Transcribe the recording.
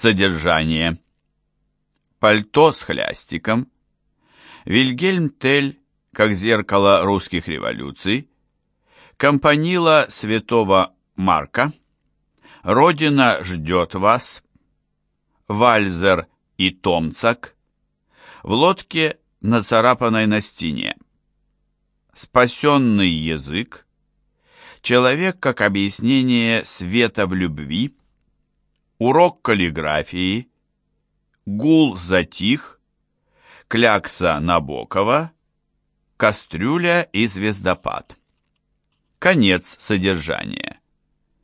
Содержание. Пальто с хлястиком. Вильгельм Тель, как зеркало русских революций. Компанила святого Марка. Родина ждет вас. Вальзер и Томцак. В лодке, нацарапанной на стене. Спасенный язык. Человек как объяснение света в любви. Урок каллиграфии. Гул затих. Клякса Набокова. Кастрюля и звездопад. Конец содержания.